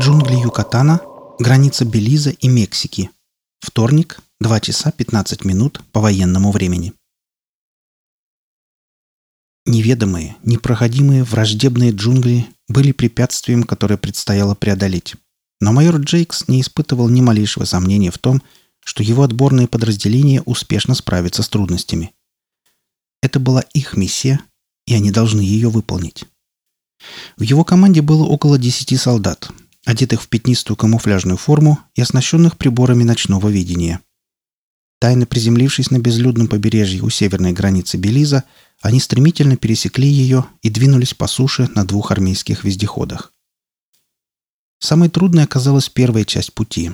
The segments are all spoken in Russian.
Джунгли Юкатана, граница Белиза и Мексики. Вторник, 2 часа 15 минут по военному времени. Неведомые, непроходимые, враждебные джунгли были препятствием, которое предстояло преодолеть. Но майор Джейкс не испытывал ни малейшего сомнения в том, что его отборные подразделения успешно справятся с трудностями. Это была их миссия, и они должны ее выполнить. В его команде было около 10 солдат, одетых в пятнистую камуфляжную форму и оснащенных приборами ночного видения. Тайно приземлившись на безлюдном побережье у северной границы Белиза, они стремительно пересекли ее и двинулись по суше на двух армейских вездеходах. Самой трудной оказалась первая часть пути.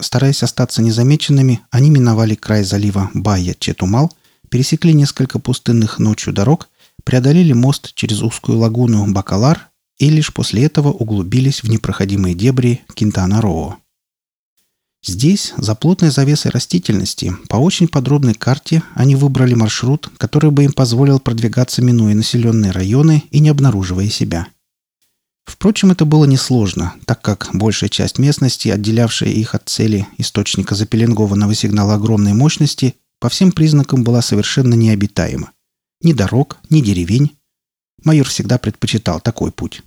Стараясь остаться незамеченными, они миновали край залива Байя-Четумал, пересекли несколько пустынных ночью дорог, преодолели мост через узкую лагуну Бакалар и лишь после этого углубились в непроходимые дебри Кинтана-Роо. Здесь, за плотной завесой растительности, по очень подробной карте они выбрали маршрут, который бы им позволил продвигаться, минуя населенные районы и не обнаруживая себя. Впрочем, это было несложно, так как большая часть местности, отделявшая их от цели источника запеленгованного сигнала огромной мощности, по всем признакам была совершенно необитаема. Ни дорог, ни деревень. Майор всегда предпочитал такой путь.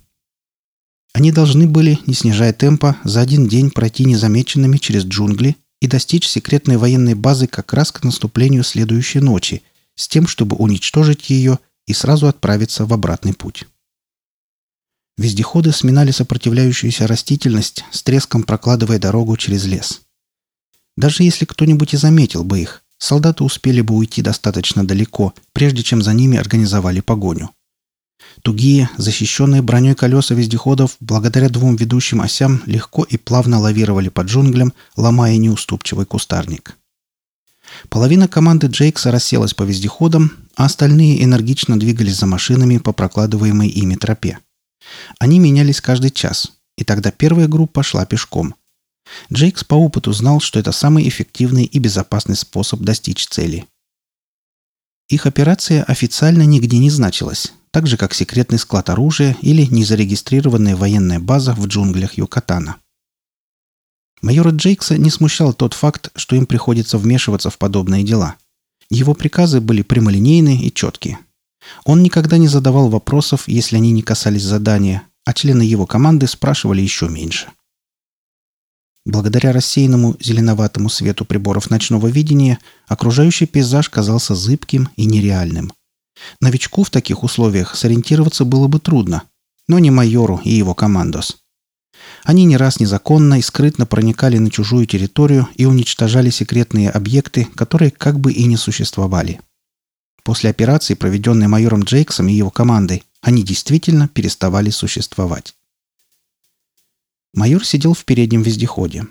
Они должны были, не снижая темпа, за один день пройти незамеченными через джунгли и достичь секретной военной базы как раз к наступлению следующей ночи, с тем, чтобы уничтожить ее и сразу отправиться в обратный путь. Вездеходы сминали сопротивляющуюся растительность, с треском прокладывая дорогу через лес. Даже если кто-нибудь и заметил бы их, солдаты успели бы уйти достаточно далеко, прежде чем за ними организовали погоню. Тугие, защищенные броней колеса вездеходов, благодаря двум ведущим осям, легко и плавно лавировали по джунглям, ломая неуступчивый кустарник. Половина команды Джейкса расселась по вездеходам, а остальные энергично двигались за машинами по прокладываемой ими тропе. Они менялись каждый час, и тогда первая группа шла пешком. Джейкс по опыту знал, что это самый эффективный и безопасный способ достичь цели. Их операция официально нигде не значилась, так же как секретный склад оружия или незарегистрированная военная база в джунглях Юкатана. Майора Джейкса не смущал тот факт, что им приходится вмешиваться в подобные дела. Его приказы были прямолинейны и четкие. Он никогда не задавал вопросов, если они не касались задания, а члены его команды спрашивали еще меньше. Благодаря рассеянному зеленоватому свету приборов ночного видения окружающий пейзаж казался зыбким и нереальным. Новичку в таких условиях сориентироваться было бы трудно, но не майору и его командос. Они не раз незаконно и скрытно проникали на чужую территорию и уничтожали секретные объекты, которые как бы и не существовали. После операции, проведенной майором Джейксом и его командой, они действительно переставали существовать. Майор сидел в переднем вездеходе.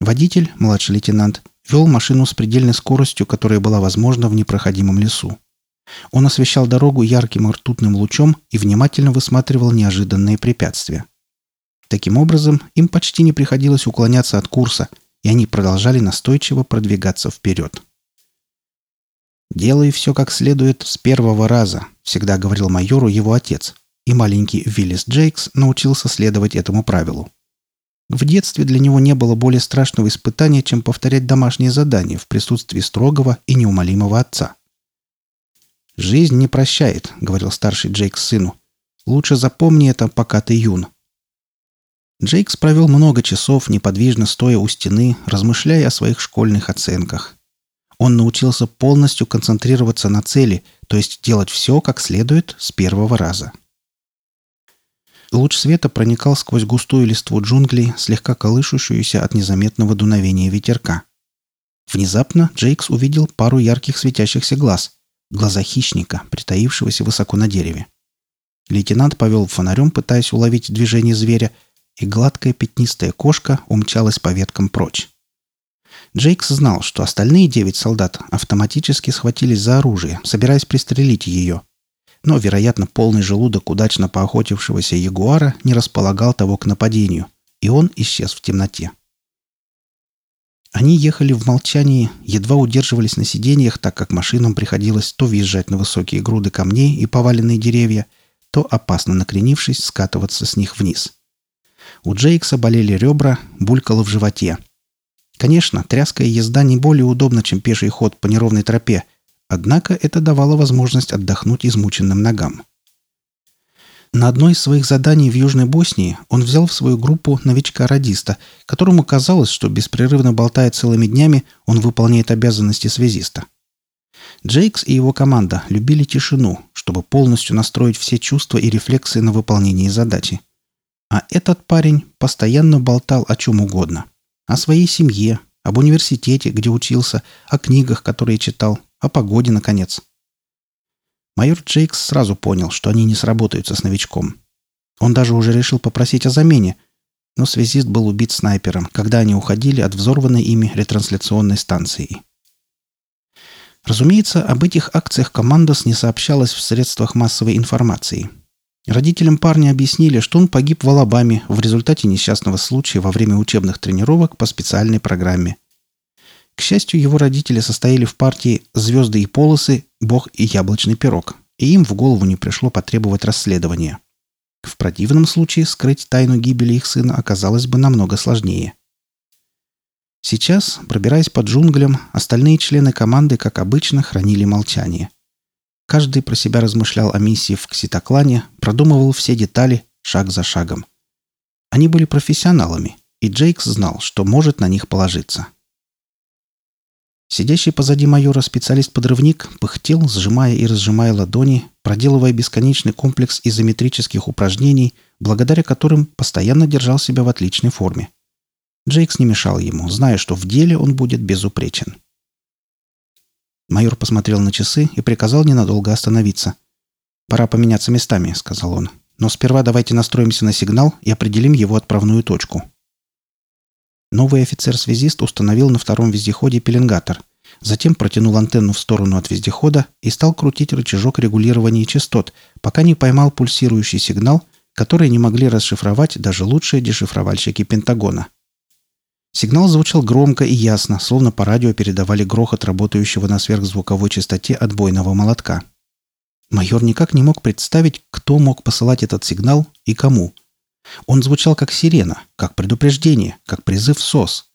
Водитель, младший лейтенант, вел машину с предельной скоростью, которая была возможна в непроходимом лесу. Он освещал дорогу ярким ртутным лучом и внимательно высматривал неожиданные препятствия. Таким образом, им почти не приходилось уклоняться от курса, и они продолжали настойчиво продвигаться вперед. «Делай все как следует с первого раза», — всегда говорил майору его отец, и маленький Виллис Джейкс научился следовать этому правилу. В детстве для него не было более страшного испытания, чем повторять домашние задания в присутствии строгого и неумолимого отца. «Жизнь не прощает», — говорил старший Джейкс сыну. «Лучше запомни это, пока ты юн». Джейкс провел много часов, неподвижно стоя у стены, размышляя о своих школьных оценках. Он научился полностью концентрироваться на цели, то есть делать все как следует с первого раза. Луч света проникал сквозь густую листву джунглей, слегка колышущуюся от незаметного дуновения ветерка. Внезапно Джейкс увидел пару ярких светящихся глаз глаза хищника, притаившегося высоко на дереве. Лейтенант повел фонарем, пытаясь уловить движение зверя, и гладкая пятнистая кошка умчалась по веткам прочь. Джейкс знал, что остальные девять солдат автоматически схватились за оружие, собираясь пристрелить ее. Но, вероятно, полный желудок удачно поохотившегося ягуара не располагал того к нападению, и он исчез в темноте. Они ехали в молчании, едва удерживались на сиденьях, так как машинам приходилось то въезжать на высокие груды камней и поваленные деревья, то, опасно накренившись, скатываться с них вниз. У Джейкса болели ребра, булькало в животе. Конечно, тряская езда не более удобна, чем пеший ход по неровной тропе, однако это давало возможность отдохнуть измученным ногам. На одно из своих заданий в Южной Боснии он взял в свою группу новичка-радиста, которому казалось, что беспрерывно болтая целыми днями, он выполняет обязанности связиста. Джейкс и его команда любили тишину, чтобы полностью настроить все чувства и рефлексы на выполнение задачи. А этот парень постоянно болтал о чем угодно. О своей семье, об университете, где учился, о книгах, которые читал, о погоде, наконец. Майор Джейкс сразу понял, что они не сработаются с новичком. Он даже уже решил попросить о замене, но связист был убит снайпером, когда они уходили от взорванной ими ретрансляционной станции. Разумеется, об этих акциях командос не сообщалось в средствах массовой информации. Родителям парня объяснили, что он погиб в Алабаме в результате несчастного случая во время учебных тренировок по специальной программе. К счастью, его родители состояли в партии «Звезды и полосы», «Бог и яблочный пирог», и им в голову не пришло потребовать расследования. В противном случае скрыть тайну гибели их сына оказалось бы намного сложнее. Сейчас, пробираясь по джунглям, остальные члены команды, как обычно, хранили молчание. Каждый про себя размышлял о миссии в Кситоклане, продумывал все детали, шаг за шагом. Они были профессионалами, и Джейкс знал, что может на них положиться. Сидящий позади майора специалист-подрывник пыхтел, сжимая и разжимая ладони, проделывая бесконечный комплекс изометрических упражнений, благодаря которым постоянно держал себя в отличной форме. Джейкс не мешал ему, зная, что в деле он будет безупречен. Майор посмотрел на часы и приказал ненадолго остановиться. «Пора поменяться местами», — сказал он. «Но сперва давайте настроимся на сигнал и определим его отправную точку». Новый офицер-связист установил на втором вездеходе пеленгатор. Затем протянул антенну в сторону от вездехода и стал крутить рычажок регулирования частот, пока не поймал пульсирующий сигнал, который не могли расшифровать даже лучшие дешифровальщики Пентагона. Сигнал звучал громко и ясно, словно по радио передавали грохот работающего на сверхзвуковой частоте отбойного молотка. Майор никак не мог представить, кто мог посылать этот сигнал и кому – он звучал как сирена, как предупреждение, как призыв СОС.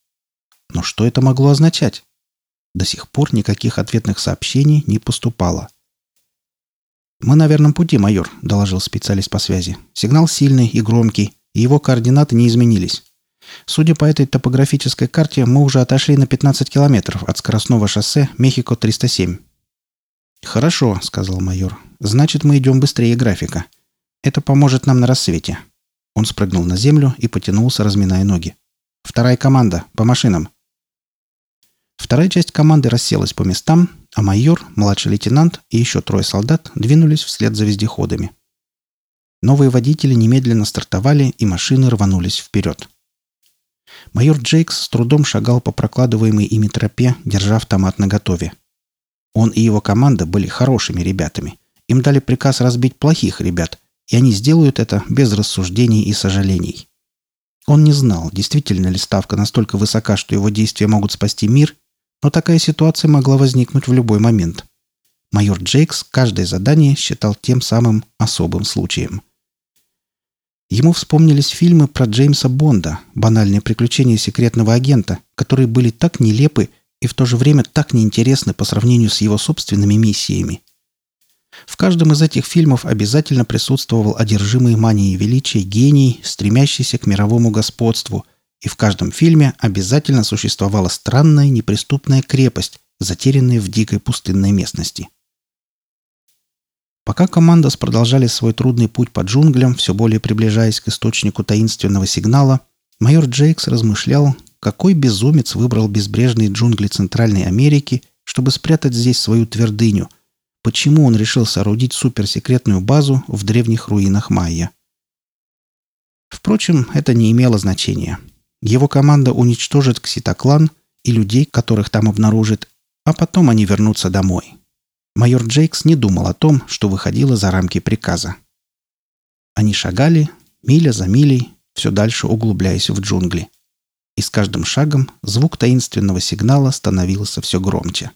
Но что это могло означать? До сих пор никаких ответных сообщений не поступало. «Мы на верном пути, майор», — доложил специалист по связи. «Сигнал сильный и громкий, и его координаты не изменились. Судя по этой топографической карте, мы уже отошли на 15 километров от скоростного шоссе Мехико-307». «Хорошо», — сказал майор. «Значит, мы идем быстрее графика. Это поможет нам на рассвете. Он спрыгнул на землю и потянулся, разминая ноги. «Вторая команда! По машинам!» Вторая часть команды расселась по местам, а майор, младший лейтенант и еще трое солдат двинулись вслед за вездеходами. Новые водители немедленно стартовали, и машины рванулись вперед. Майор Джейкс с трудом шагал по прокладываемой ими тропе, держа автомат наготове. Он и его команда были хорошими ребятами. Им дали приказ разбить плохих ребят, и они сделают это без рассуждений и сожалений. Он не знал, действительно ли ставка настолько высока, что его действия могут спасти мир, но такая ситуация могла возникнуть в любой момент. Майор Джейкс каждое задание считал тем самым особым случаем. Ему вспомнились фильмы про Джеймса Бонда, банальные приключения секретного агента, которые были так нелепы и в то же время так неинтересны по сравнению с его собственными миссиями. В каждом из этих фильмов обязательно присутствовал одержимый манией величия гений, стремящийся к мировому господству, и в каждом фильме обязательно существовала странная неприступная крепость, затерянная в дикой пустынной местности. Пока командос продолжали свой трудный путь по джунглям, все более приближаясь к источнику таинственного сигнала, майор Джейкс размышлял, какой безумец выбрал безбрежные джунгли Центральной Америки, чтобы спрятать здесь свою твердыню – почему он решил соорудить суперсекретную базу в древних руинах Майя. Впрочем, это не имело значения. Его команда уничтожит Кситоклан и людей, которых там обнаружит, а потом они вернутся домой. Майор Джейкс не думал о том, что выходило за рамки приказа. Они шагали, миля за милей, все дальше углубляясь в джунгли. И с каждым шагом звук таинственного сигнала становился все громче.